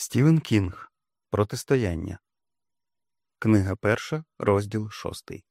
Стівен Кінг Протистояння. Книга перша, розділ шостий.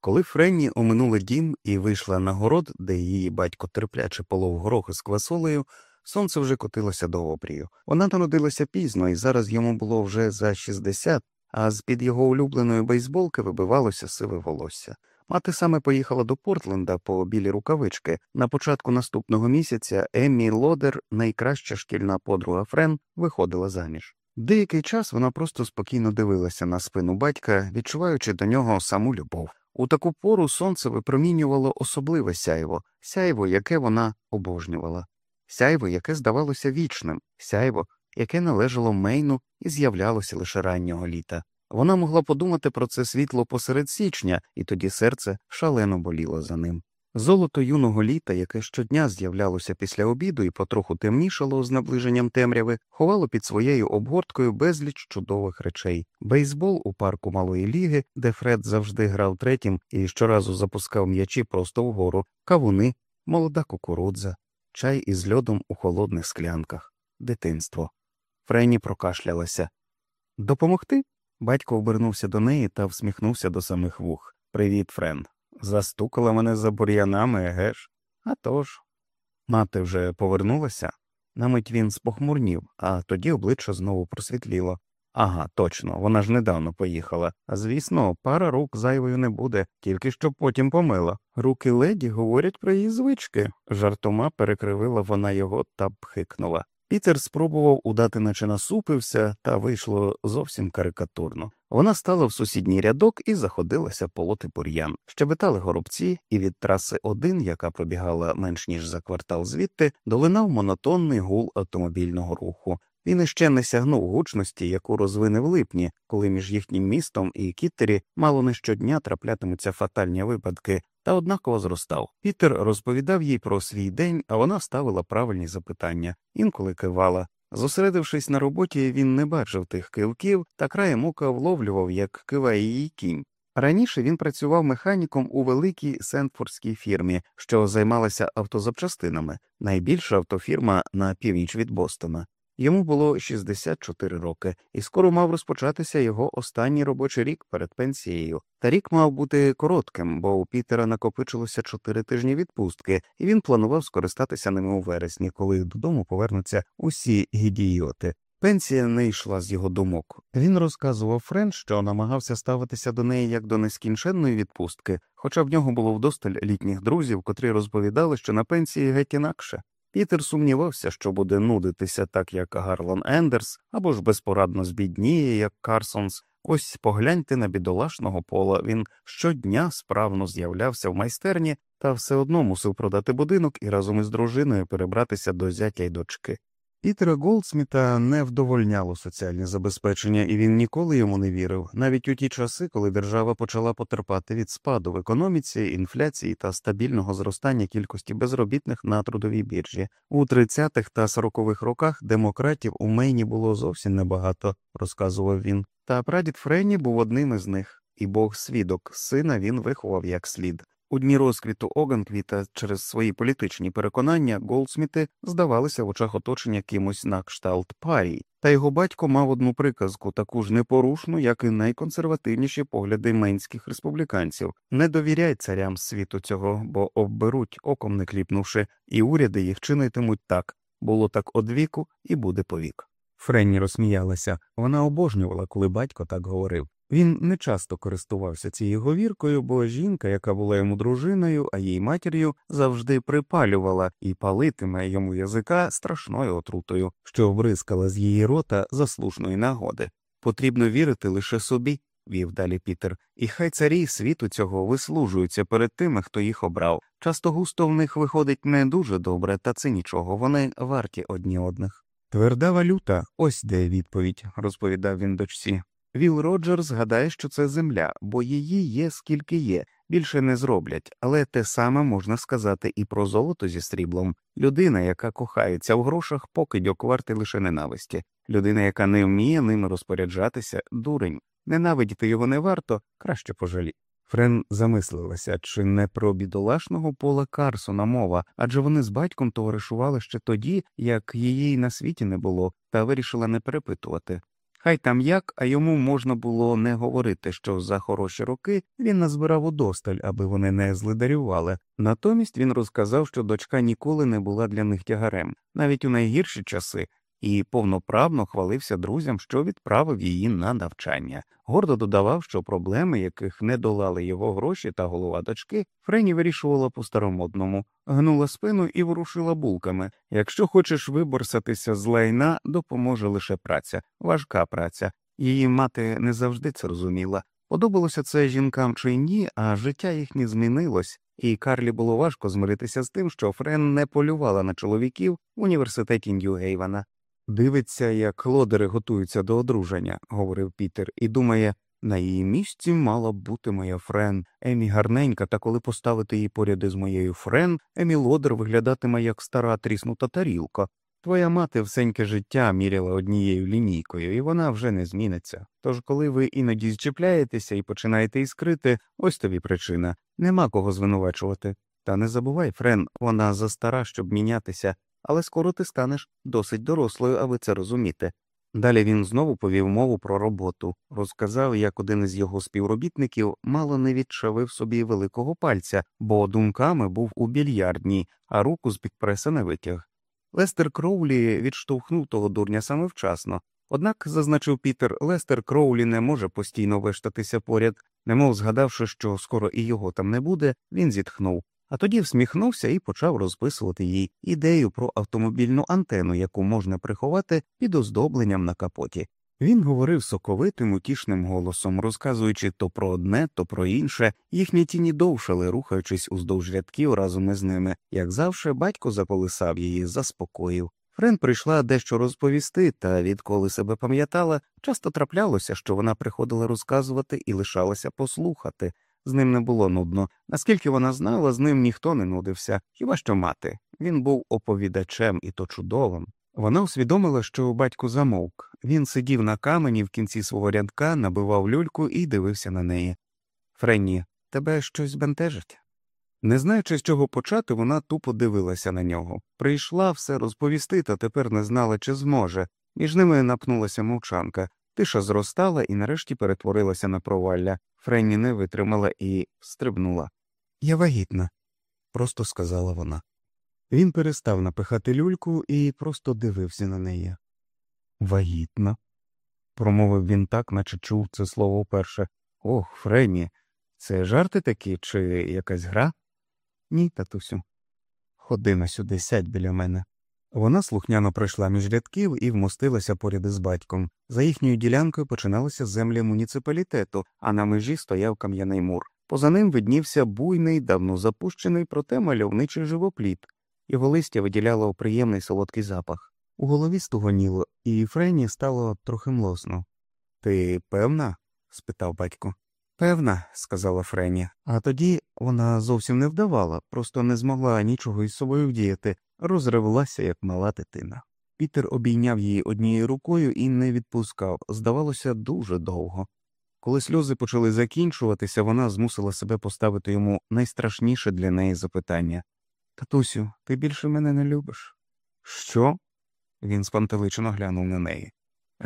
Коли Френні оминула дім і вийшла на город, де її батько терпляче полов горохи з квасолею, сонце вже котилося до обрію. Вона народилася пізно, і зараз йому було вже за 60, а з під його улюбленої бейсболки вибивалося сиве волосся. Мати саме поїхала до Портленда по білі рукавички. На початку наступного місяця Еммі Лодер, найкраща шкільна подруга Френ, виходила заміж. Деякий час вона просто спокійно дивилася на спину батька, відчуваючи до нього саму любов. У таку пору сонце випромінювало особливе сяйво, сяйво, яке вона обожнювала, сяйво, яке здавалося вічним, сяйво, яке належало Мейну і з'являлося лише раннього літа. Вона могла подумати про це світло посеред січня, і тоді серце шалено боліло за ним. Золото юного літа, яке щодня з'являлося після обіду і потроху темнішало з наближенням темряви, ховало під своєю обгорткою безліч чудових речей бейсбол у парку малої ліги, де Фред завжди грав третім і щоразу запускав м'ячі просто вгору, кавуни, молода кукурудза, чай із льодом у холодних склянках, дитинство. Френі прокашлялася. Допомогти? Батько обернувся до неї та всміхнувся до самих вух. Привіт, Френ. Застукала мене за бур'янами, геш? «А тож». Мати вже повернулася. На мить він спохмурнів, а тоді обличчя знову просвітліло. Ага, точно, вона ж недавно поїхала. А звісно, пара рук зайвою не буде, тільки щоб потім помила. Руки леді говорять про її звички. Жартома перекривила вона його та пхикнула. Пітер спробував удати, наче насупився, та вийшло зовсім карикатурно. Вона стала в сусідній рядок і заходилася полоти бур'ян. Щебетали горобці, і від траси 1, яка пробігала менш ніж за квартал звідти, долинав монотонний гул автомобільного руху. Він іще не сягнув гучності, яку розвине в липні, коли між їхнім містом і Кіттері мало не щодня траплятимуться фатальні випадки, та однаково зростав. Пітер розповідав їй про свій день, а вона ставила правильні запитання, інколи кивала. Зосередившись на роботі, він не бачив тих кивків та краєм ока вловлював, як киває її кінь. Раніше він працював механіком у великій Сентфордській фірмі, що займалася автозапчастинами, найбільша автофірма на північ від Бостона. Йому було 64 роки, і скоро мав розпочатися його останній робочий рік перед пенсією. Та рік мав бути коротким, бо у Пітера накопичилося чотири тижні відпустки, і він планував скористатися ними у вересні, коли додому повернуться усі гідіоти. Пенсія не йшла з його думок. Він розказував Френ, що намагався ставитися до неї як до нескінченної відпустки, хоча в нього було вдосталь літніх друзів, котрі розповідали, що на пенсії геть інакше. Пітер сумнівався, що буде нудитися так, як Гарлон Ендерс, або ж безпорадно збідніє, як Карсонс. Ось погляньте на бідолашного пола. Він щодня справно з'являвся в майстерні та все одно мусив продати будинок і разом із дружиною перебратися до зятя й дочки. Пітера Голдсміта не вдовольняло соціальне забезпечення, і він ніколи йому не вірив, навіть у ті часи, коли держава почала потерпати від спаду в економіці, інфляції та стабільного зростання кількості безробітних на трудовій біржі. У 30-х та 40-х роках демократів у Мейні було зовсім небагато, розказував він. Та прадід Френні був одним із них, і Бог свідок, сина він виховав як слід. У дні розквіту Оганквіта через свої політичні переконання Голдсміти здавалися в очах оточення кимось на кшталт парій, та його батько мав одну приказку, таку ж непорушну, як і найконсервативніші погляди менських республіканців. Не довіряй царям світу цього, бо обберуть, оком не кліпнувши, і уряди їх чинитимуть так було так одвіку і буде повік. Френні розсміялася. Вона обожнювала, коли батько так говорив. Він не часто користувався цією говіркою, бо жінка, яка була йому дружиною, а їй матір'ю, завжди припалювала і палитиме йому язика страшною отрутою, що вбризкала з її рота заслужної нагоди. Потрібно вірити лише собі, вів далі Пітер, і хай царі світу цього вислужуються перед тими, хто їх обрав. Часто густо в них виходить не дуже добре, та це нічого, вони варті одні одних. Тверда валюта, ось де відповідь, розповідав він дочці. Віл Роджерс гадає, що це земля, бо її є скільки є, більше не зроблять, але те саме можна сказати і про золото зі сріблом. Людина, яка кохається в грошах, покидьок варти лише ненависті. Людина, яка не вміє ними розпоряджатися, дурень. Ненавидіти його не варто, краще пожаліть. Френ замислилася, чи не про бідолашного пола Карсона мова, адже вони з батьком товаришували ще тоді, як її на світі не було, та вирішила не перепитувати. Хай там як, а йому можна було не говорити, що за хороші роки він назбирав удосталь, аби вони не злидарювали. Натомість він розказав, що дочка ніколи не була для них тягарем, навіть у найгірші часи, і повноправно хвалився друзям, що відправив її на навчання. Гордо додавав, що проблеми, яких не долали його гроші та голова дочки, Френі вирішувала по старомодному, гнула спину і ворушила булками. Якщо хочеш виборсатися з лайна, допоможе лише праця, важка праця. Її мати не завжди це розуміла. Подобалося це жінкам чи ні, а життя їхнє змінилось, і Карлі було важко змиритися з тим, що Френ не полювала на чоловіків в університеті Нью-Гейвана. Дивиться, як лодери готуються до одруження, говорив Пітер, і думає, на її місці мала б бути моя Френ. Емі гарненька, та коли поставити її поряд із моєю Френ, Емі лодер виглядатиме як стара тріснута тарілка. Твоя мати всеньке життя міряла однією лінійкою, і вона вже не зміниться. Тож, коли ви іноді зчіпляєтеся і починаєте іскрити, ось тобі причина нема кого звинувачувати. Та не забувай, Френ, вона застара, щоб мінятися, але скоро ти станеш досить дорослою, аби це розуміти. Далі він знову повів мову про роботу, розказав, як один із його співробітників мало не відчавив собі великого пальця, бо думками був у більярдній, а руку з під не витяг. Лестер Кроулі відштовхнув того дурня саме вчасно. Однак, зазначив Пітер, Лестер Кроулі не може постійно вештатися поряд, немов згадавши, що скоро і його там не буде, він зітхнув а тоді всміхнувся і почав розписувати їй ідею про автомобільну антену, яку можна приховати під оздобленням на капоті. Він говорив соковитим, утішним голосом, розказуючи то про одне, то про інше, їхні тіні довшали, рухаючись уздовж рядків разом із ними. Як завше, батько заполисав її, заспокоїв. Френ прийшла дещо розповісти, та відколи себе пам'ятала, часто траплялося, що вона приходила розказувати і лишалася послухати. З ним не було нудно. Наскільки вона знала, з ним ніхто не нудився, хіба що мати. Він був оповідачем і то чудовим. Вона усвідомила, що батько замовк. Він сидів на камені в кінці свого рядка, набивав люльку і дивився на неї. Френні, тебе щось бентежить? Не знаючи, з чого почати, вона тупо дивилася на нього. Прийшла все розповісти, та тепер не знала, чи зможе. Між ними напнулася мовчанка. Тиша зростала і нарешті перетворилася на провалля. Френні не витримала і стрибнула. Я вагітна, просто сказала вона. Він перестав напихати люльку і просто дивився на неї. Вагітна, промовив він так, наче чув це слово вперше. Ох, Френні, це жарти такі чи якась гра? Ні, татусю. Ходи на сюди, сядь біля мене. Вона слухняно пройшла між рядків і вмостилася поряд із батьком. За їхньою ділянкою починалися землі муніципалітету, а на межі стояв кам'яний мур. Поза ним виднівся буйний, давно запущений, проте мальовничий живопліт. Його листя виділяло приємний солодкий запах. У голові стугоніло, і Френі стало трохи млосно. Ти певна? спитав батько. Певна, сказала Френі, а тоді вона зовсім не вдавала, просто не змогла нічого із собою вдіяти, розривлася, як мала дитина. Пітер обійняв її однією рукою і не відпускав, здавалося, дуже довго. Коли сльози почали закінчуватися, вона змусила себе поставити йому найстрашніше для неї запитання Татусю, ти більше мене не любиш? Що? Він спантеличено глянув на неї.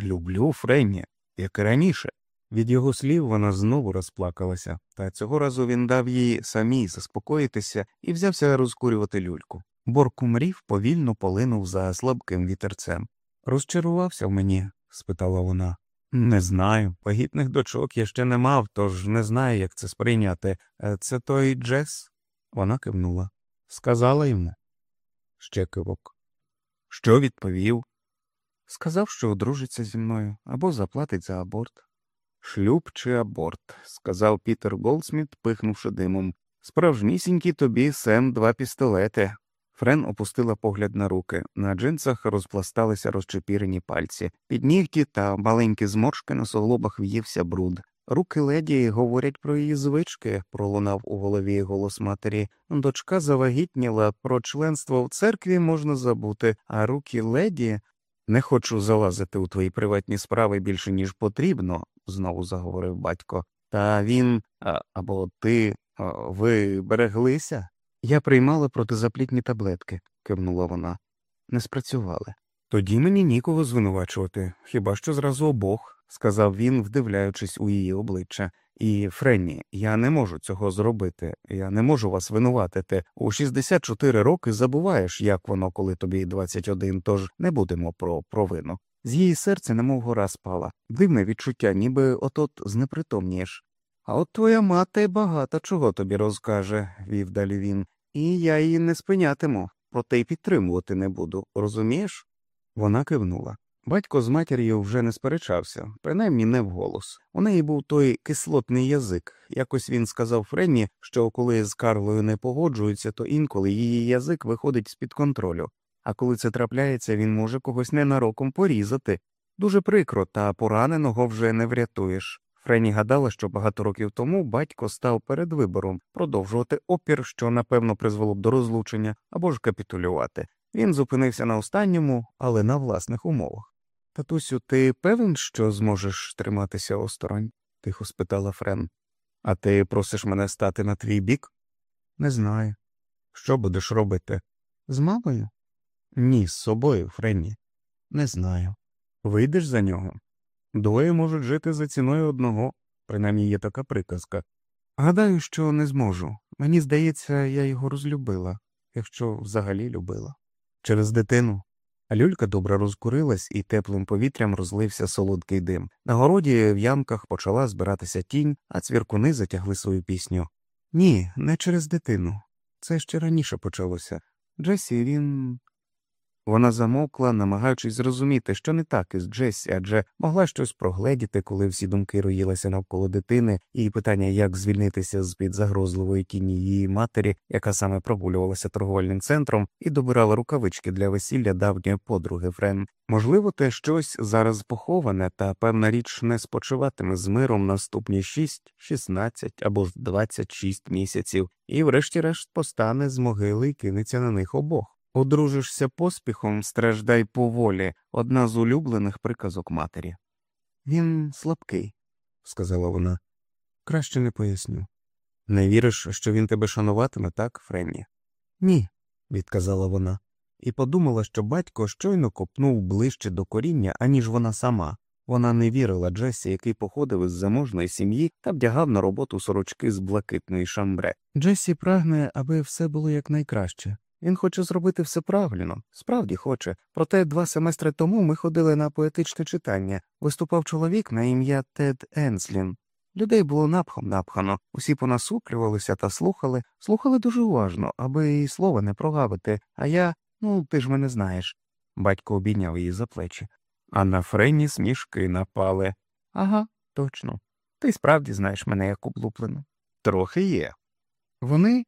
Люблю, Френні, як і раніше. Від його слів вона знову розплакалася, та цього разу він дав їй самій заспокоїтися і взявся розкурювати люльку. Боркумрів повільно полинув за слабким вітерцем. Розчарувався в мені? спитала вона. Не знаю. Вагітних дочок я ще не мав, тож не знаю, як це сприйняти. Е, це той Джес? Вона кивнула. Сказала йому. Ще кивок. Що відповів? Сказав, що одружиться зі мною або заплатить за аборт. Шлюб чи аборт, сказав Пітер Голдсміт, пихнувши димом. Справжнісінькі тобі Сем два пістолети. Френ опустила погляд на руки. На джинсах розпласталися розчепірені пальці. Під нігті та маленькі зморшки на суглобах в'ївся бруд. Руки леді говорять про її звички, пролунав у голові голос матері. Дочка завагітніла, про членство в церкві можна забути, а руки леді. Не хочу залазити у твої приватні справи більше, ніж потрібно, знову заговорив батько. Та він або ти ви береглися? Я приймала протизаплітні таблетки, кивнула вона. Не спрацювали. Тоді мені нікого звинувачувати, хіба що зразу обох, сказав він, вдивляючись у її обличчя. І Френні, я не можу цього зробити, я не можу вас винуватити. У 64 роки забуваєш, як воно, коли тобі 21, тож не будемо про провину. З її серця немов гора спала, дивне відчуття, ніби отот знепритомнієш. А от твоя мати багато чого тобі розкаже, вів далі він, і я її не спинятиму, проте й підтримувати не буду, розумієш? Вона кивнула. Батько з матір'ю вже не сперечався, принаймні не вголос. У неї був той кислотний язик. Якось він сказав Френні, що коли з Карлою не погоджуються, то інколи її язик виходить з під контролю, а коли це трапляється, він може когось ненароком порізати. Дуже прикро, та пораненого вже не врятуєш. Френі гадала, що багато років тому батько став перед вибором продовжувати опір, що напевно призвело б до розлучення, або ж капітулювати. Він зупинився на останньому, але на власних умовах. Татусю, ти певен, що зможеш триматися осторонь? тихо спитала Френ. А ти просиш мене стати на твій бік? Не знаю. Що будеш робити? З мамою? Ні, з собою, Френні. Не знаю. Вийдеш за нього? Двоє можуть жити за ціною одного, принаймні є така приказка. Гадаю, що не зможу. Мені здається, я його розлюбила, якщо взагалі любила. Через дитину. Люлька добре розкурилась і теплим повітрям розлився солодкий дим. На городі в ямках почала збиратися тінь, а цвіркуни затягли свою пісню. Ні, не через дитину. Це ще раніше почалося. Джесі, він вона замовкла, намагаючись зрозуміти, що не так із Джесі, адже могла щось прогледіти, коли всі думки роїлися навколо дитини, і питання, як звільнитися з під загрозливої тіні її матері, яка саме прогулювалася торговельним центром, і добирала рукавички для весілля давньої подруги Френ. Можливо, те щось зараз поховане, та певна річ не спочиватиме з миром наступні шість, шістнадцять або ж двадцять шість місяців, і, врешті-решт, постане з могили і кинеться на них обох. Одружишся поспіхом, страждай поволі, одна з улюблених приказок матері. Він слабкий, сказала вона. Краще не поясню. Не віриш, що він тебе шануватиме, так, Френні? Ні, відказала вона, і подумала, що батько щойно копнув ближче до коріння, аніж вона сама. Вона не вірила Джесі, який походив із заможної сім'ї та вдягав на роботу сорочки з блакитної шамбре. Джесі прагне, аби все було якнайкраще. Він хоче зробити все правильно, справді хоче. Проте два семестри тому ми ходили на поетичне читання. Виступав чоловік на ім'я Тед Енслін. Людей було напхом напхано, усі понасуплювалися та слухали, слухали дуже уважно, аби і слова не прогавити, а я, ну, ти ж мене знаєш. Батько обійняв її за плечі. А на Френі смішки напали. Ага, точно. Ти справді знаєш мене як облуплену. Трохи є. Вони,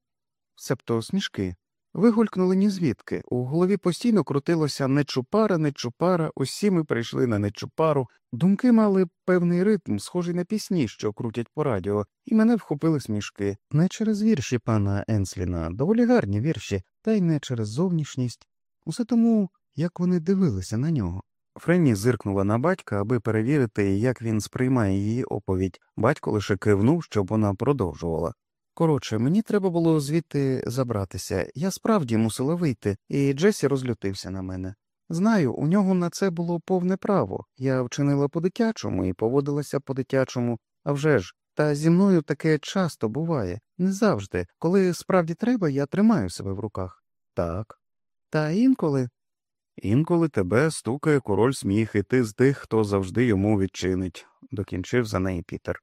себто смішки, Вигулькнули ні звідки. У голові постійно крутилося нечупара, нечупара, усі ми прийшли на нечупару. Думки мали певний ритм, схожий на пісні, що крутять по радіо, і мене вхопили смішки. Не через вірші пана Енсліна, доволі гарні вірші, та й не через зовнішність. Усе тому, як вони дивилися на нього. Френні зиркнула на батька, аби перевірити, як він сприймає її оповідь. Батько лише кивнув, щоб вона продовжувала. Коротше, мені треба було звідти забратися. Я справді мусила вийти, і Джесі розлютився на мене. Знаю, у нього на це було повне право. Я вчинила по дитячому і поводилася по дитячому, а вже ж, та зі мною таке часто буває, не завжди. Коли справді треба, я тримаю себе в руках. Так. Та інколи. Інколи тебе стукає король сміх, і ти з тих, хто завжди йому відчинить, докінчив за неї Пітер.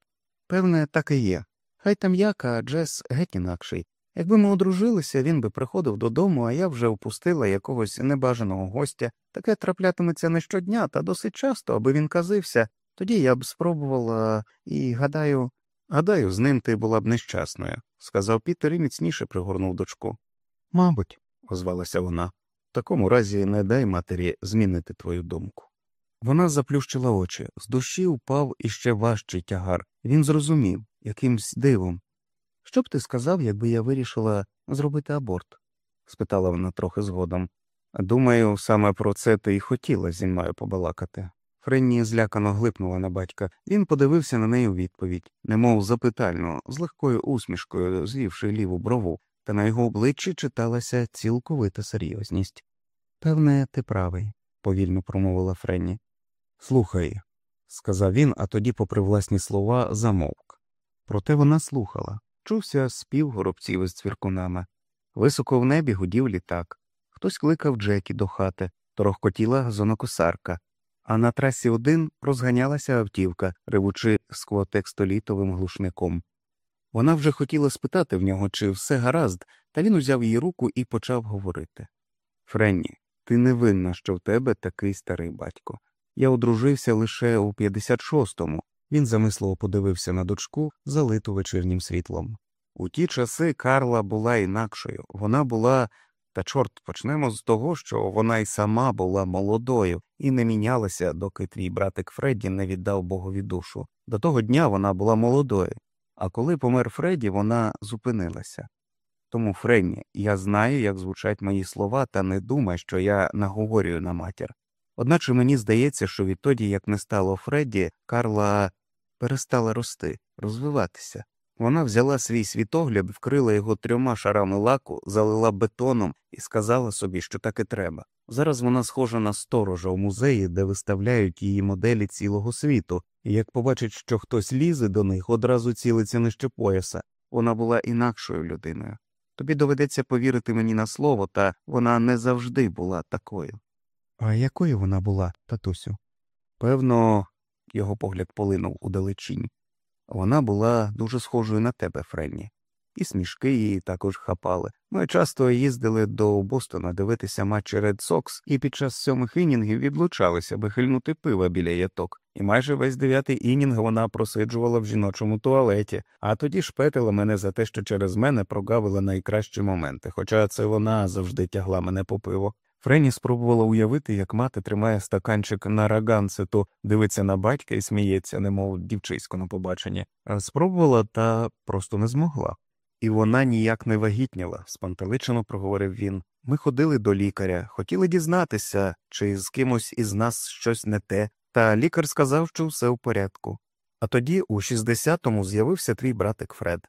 Певне, так і є. Хай там як, а Джес геть інакший. Якби ми одружилися, він би приходив додому, а я вже впустила якогось небажаного гостя. Таке траплятиметься не щодня, та досить часто, аби він казився. Тоді я б спробувала і гадаю. Гадаю, з ним ти була б нещасною, сказав Пітер і міцніше пригорнув дочку. Мабуть, озвалася вона. В такому разі не дай матері змінити твою думку. Вона заплющила очі, з душі впав іще важчий тягар. Він зрозумів якимсь дивом. Що б ти сказав, якби я вирішила зробити аборт? спитала вона трохи згодом. Думаю, саме про це ти й хотіла зі мною побалакати. Френні злякано глипнула на батька. Він подивився на неї у відповідь, немов запитально, з легкою усмішкою, звівши ліву брову, та на його обличчі читалася цілковита серйозність. Певне, ти правий, повільно промовила Френні. Слухай, сказав він, а тоді, попри власні слова, замовк. Проте вона слухала. Чувся спів горобців із цвіркунами. Високо в небі гудів літак. Хтось кликав Джекі до хати, торохкотіла зонокосарка, а на трасі один розганялася автівка, ревучи сквотекстолітовим глушником. Вона вже хотіла спитати в нього, чи все гаразд, та він узяв її руку і почав говорити Френні, ти не винна, що в тебе такий старий батько. Я одружився лише у 56-му. Він замисливо подивився на дочку, залиту вечірнім світлом. У ті часи Карла була інакшою, вона була, та чорт почнемо з того, що вона й сама була молодою і не мінялася, доки твій братик Фредді не віддав Богові душу. До того дня вона була молодою, а коли помер Фредді, вона зупинилася. Тому, Френні, я знаю, як звучать мої слова, та не думай, що я наговорюю на матір. Одначе мені здається, що відтоді, як не стало Фредді, Карла перестала рости, розвиватися. Вона взяла свій світогляд, вкрила його трьома шарами лаку, залила бетоном і сказала собі, що так і треба. Зараз вона схожа на сторожа у музеї, де виставляють її моделі цілого світу, і як побачить, що хтось лізе до них, одразу цілиться нижче пояса. Вона була інакшою людиною. Тобі доведеться повірити мені на слово, та вона не завжди була такою. А якою вона була, татусю? Певно, його погляд полинув у далечінь. Вона була дуже схожою на тебе, Френні, і смішки її також хапали. Ми часто їздили до Бостона дивитися матчі Ред Сокс, і під час сьомих інінгів відлучалися, аби хильнути пива біля яток. І майже весь дев'ятий інінг вона просиджувала в жіночому туалеті, а тоді шпетила мене за те, що через мене прогавила найкращі моменти, хоча це вона завжди тягла мене по пиво. Френі спробувала уявити, як мати тримає стаканчик на раганцету, дивиться на батька і сміється, немов дівчисько на побаченні. Спробувала та просто не змогла. І вона ніяк не вагітніла, спантеличено проговорив він. Ми ходили до лікаря, хотіли дізнатися, чи з кимось із нас щось не те, та лікар сказав, що все в порядку. А тоді, у 60-му, з'явився твій братик Фред.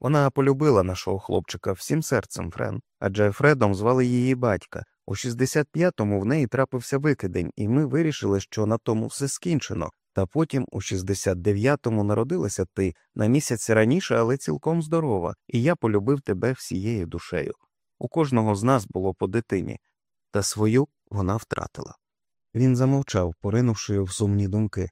Вона полюбила нашого хлопчика всім серцем Френ, адже Фредом звали її батька. У 65-му в неї трапився викидень, і ми вирішили, що на тому все скінчено. Та потім, у 69-му, народилася ти на місяць раніше, але цілком здорова, і я полюбив тебе всією душею. У кожного з нас було по дитині, та свою вона втратила. Він замовчав, поринувши в сумні думки.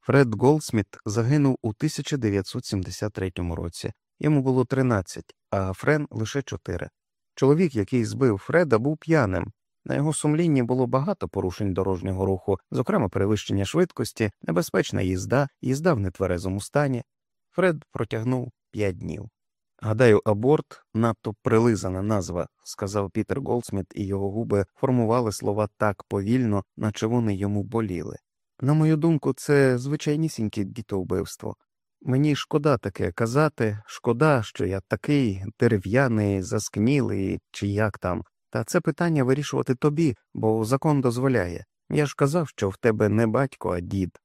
Фред Голдсміт загинув у 1973 році. Йому було 13, а Френ лише 4. Чоловік, який збив Фреда, був п'яним. На його сумлінні було багато порушень дорожнього руху, зокрема перевищення швидкості, небезпечна їзда, їзда в нетверезому стані. Фред протягнув п'ять днів. Гадаю, аборт надто прилизана назва, сказав Пітер Голдсміт, і його губи формували слова так повільно, наче вони йому боліли. На мою думку, це звичайнісіньке дітовбивство. Мені шкода таке казати, шкода, що я такий дерев'яний, заскнілий, чи як там, та це питання вирішувати тобі, бо закон дозволяє. Я ж казав, що в тебе не батько, а дід.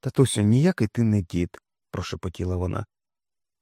Татусю, ніякий ти не дід, прошепотіла вона.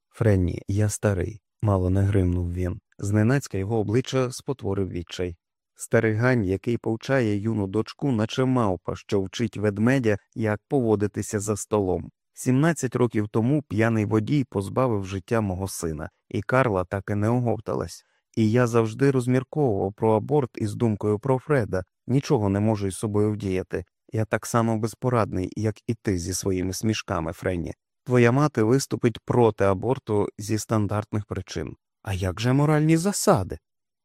Френні, я старий, мало не гримнув він. Зненацька його обличчя спотворив відчай. Старий гань, який повчає юну дочку, наче мавпа, що вчить ведмедя, як поводитися за столом. Сімнадцять років тому п'яний водій позбавив життя мого сина, і Карла так і не оговталась. І я завжди розмірковував про аборт із думкою про Фреда, нічого не можу із собою вдіяти. Я так само безпорадний, як і ти зі своїми смішками, Френні. Твоя мати виступить проти аборту зі стандартних причин. А як же моральні засади?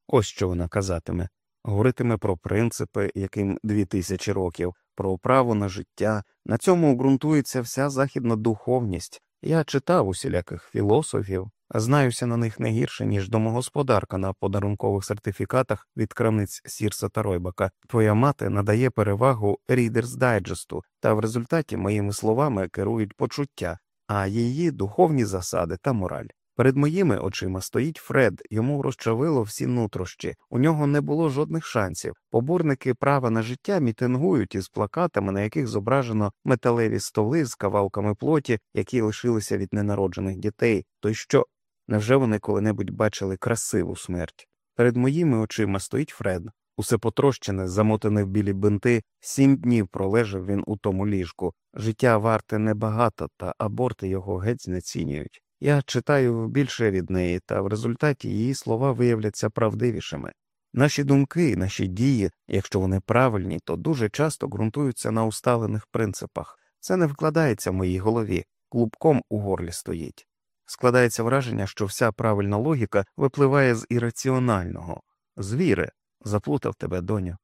Ось що вона казатиме говоритиме про принципи, яким дві тисячі років, про право на життя. На цьому ґрунтується вся західна духовність. Я читав усіляких філософів, знаюся на них не гірше, ніж домогосподарка на подарункових сертифікатах від крамниць Сірса та Ройбака. Твоя мати надає перевагу Reader's Digest, та в результаті моїми словами керують почуття, а її духовні засади та мораль. Перед моїми очима стоїть Фред, йому розчавило всі нутрощі, у нього не було жодних шансів. Поборники права на життя мітингують із плакатами, на яких зображено металеві столи з кавалками плоті, які лишилися від ненароджених дітей. То й що невже вони коли-небудь бачили красиву смерть? Перед моїми очима стоїть Фред, усе потрощене, замотане в білі бинти, сім днів пролежав він у тому ліжку. Життя варте небагато, та аборти його геть знецінюють. Я читаю більше від неї, та в результаті її слова виявляться правдивішими. Наші думки, наші дії, якщо вони правильні, то дуже часто ґрунтуються на усталених принципах. Це не вкладається в моїй голові, клубком у горлі стоїть. Складається враження, що вся правильна логіка випливає з ірраціонального, з віри, заплутав тебе, доню.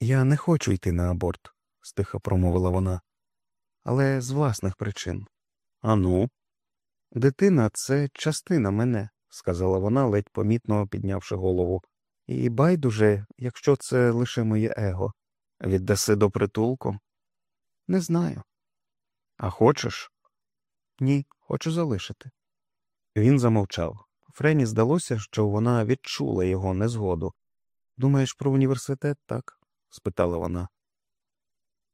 Я не хочу йти на аборт, стиха промовила вона, але з власних причин. Ану. Дитина це частина мене, сказала вона, ледь помітно піднявши голову. І байдуже, якщо це лише моє его. Віддаси до притулку? Не знаю. А хочеш? Ні, хочу залишити. Він замовчав. Френі здалося, що вона відчула його незгоду. Думаєш про університет, так? спитала вона.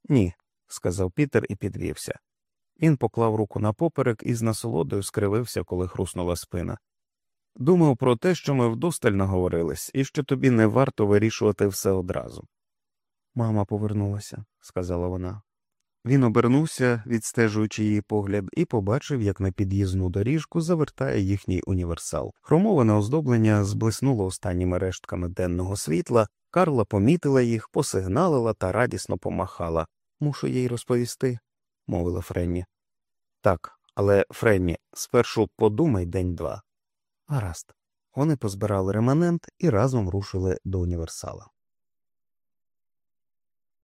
Ні, сказав Пітер і підвівся. Він поклав руку на поперек і з насолодою скривився, коли хруснула спина. Думав про те, що ми вдосталь наговорились, і що тобі не варто вирішувати все одразу. Мама повернулася, сказала вона. Він обернувся, відстежуючи її погляд, і побачив, як на під'їзну доріжку завертає їхній універсал. Хромоване оздоблення зблиснуло останніми рештками денного світла, Карла помітила їх, посигналила та радісно помахала. Мушу їй розповісти, мовила Френні. Так, але Френні, спершу подумай день два. Гаразд. Вони позбирали реманент і разом рушили до універсала.